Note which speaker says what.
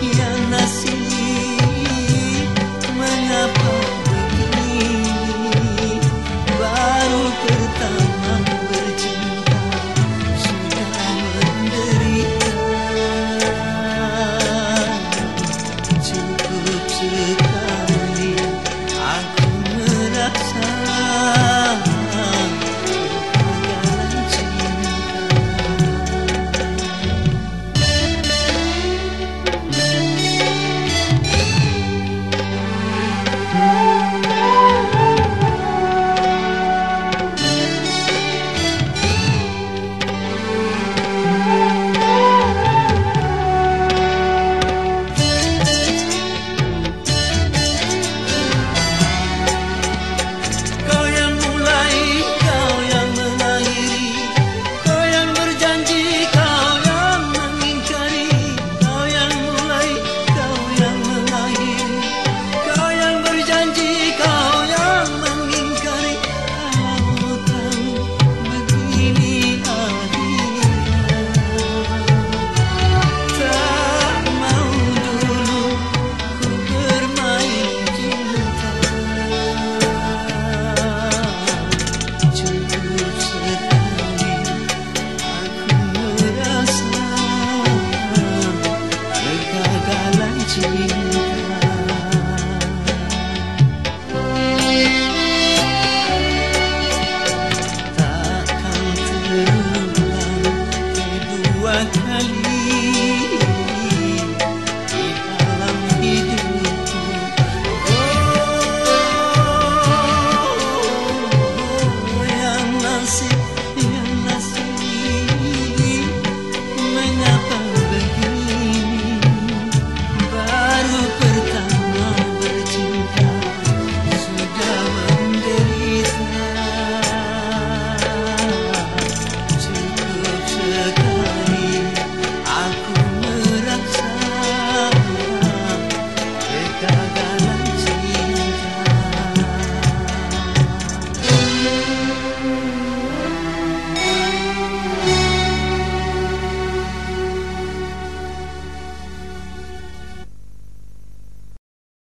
Speaker 1: Yeah.